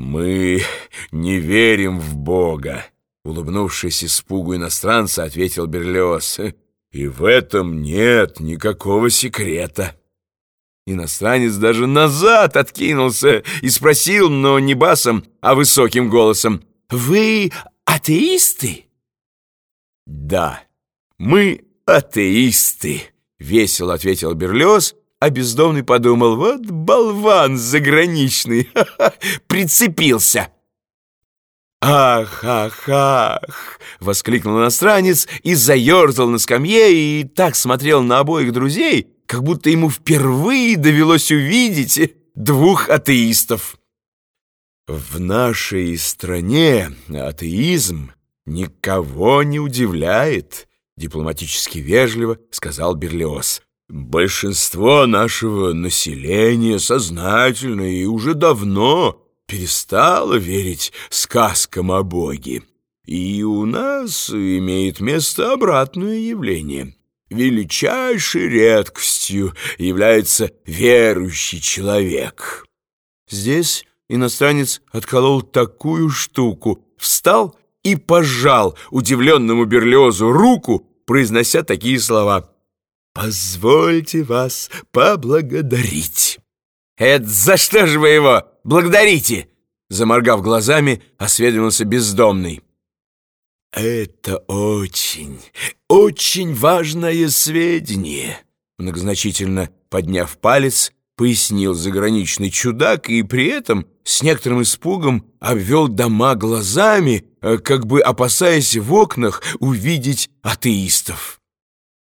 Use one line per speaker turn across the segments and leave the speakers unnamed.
«Мы не верим в Бога», — улыбнувшись испугу иностранца, ответил Берлиоз. «И в этом нет никакого секрета». Иностранец даже назад откинулся и спросил, но не басом, а высоким голосом, «Вы атеисты?» «Да, мы атеисты», — весело ответил Берлиоз, а бездомный подумал, вот болван заграничный, прицепился. «Ах, ах, ах!» — воскликнул иностранец и заерзал на скамье и так смотрел на обоих друзей, как будто ему впервые довелось увидеть двух атеистов. «В нашей стране атеизм никого не удивляет», — дипломатически вежливо сказал Берлиоз. Большинство нашего населения сознательно и уже давно перестало верить сказкам о Боге. И у нас имеет место обратное явление. Величайшей редкостью является верующий человек. Здесь иностранец отколол такую штуку, встал и пожал удивленному Берлиозу руку, произнося такие слова — «Позвольте вас поблагодарить». «Это за что же вы его благодарите?» Заморгав глазами, осведомился бездомный. «Это очень, очень важное сведение», многозначительно подняв палец, пояснил заграничный чудак и при этом с некоторым испугом обвел дома глазами, э, как бы опасаясь в окнах увидеть атеистов.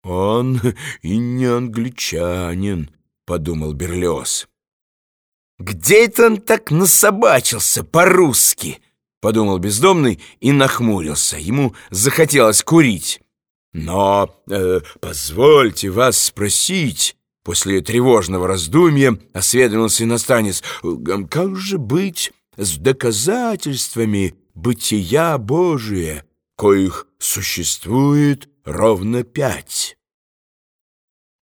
«Он и не англичанин», — подумал Берлиоз. «Где это он так насобачился по-русски?» — подумал бездомный и нахмурился. Ему захотелось курить. «Но э, позвольте вас спросить...» После тревожного раздумья осведомился иностранец. «Как же быть с доказательствами бытия Божия, коих существует ровно пять.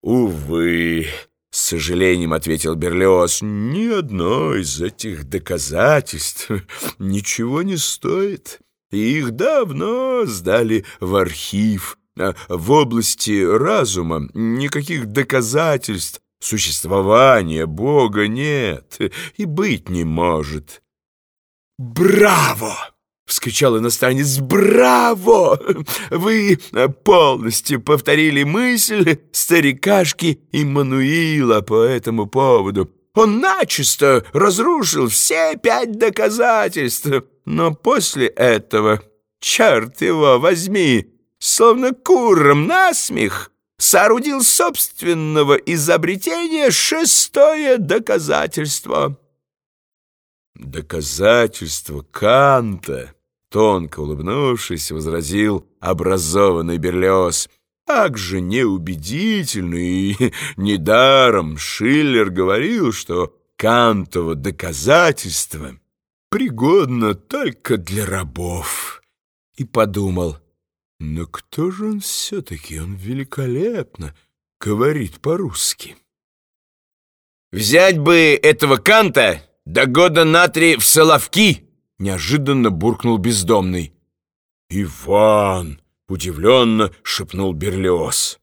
«Увы», — с сожалением ответил Берлиоз, «ни одно из этих доказательств ничего не стоит. Их давно сдали в архив. А в области разума никаких доказательств существования Бога нет и быть не может». «Браво!» — вскричал иностранец. «Браво! Вы полностью повторили мысль старикашки Иммануила по этому поводу. Он начисто разрушил все пять доказательств, но после этого, черт его возьми, словно куром насмех, соорудил собственного изобретения шестое доказательство». «Доказательство Канта!» Тонко улыбнувшись, возразил образованный Берлиоз. Как же неубедительный и недаром Шиллер говорил, что Кантово доказательство пригодно только для рабов. И подумал, но кто же он все-таки, он великолепно говорит по-русски. «Взять бы этого Канта да года на три в Соловки!» Неожиданно буркнул бездомный. «Иван!» — удивленно шепнул Берлиоз.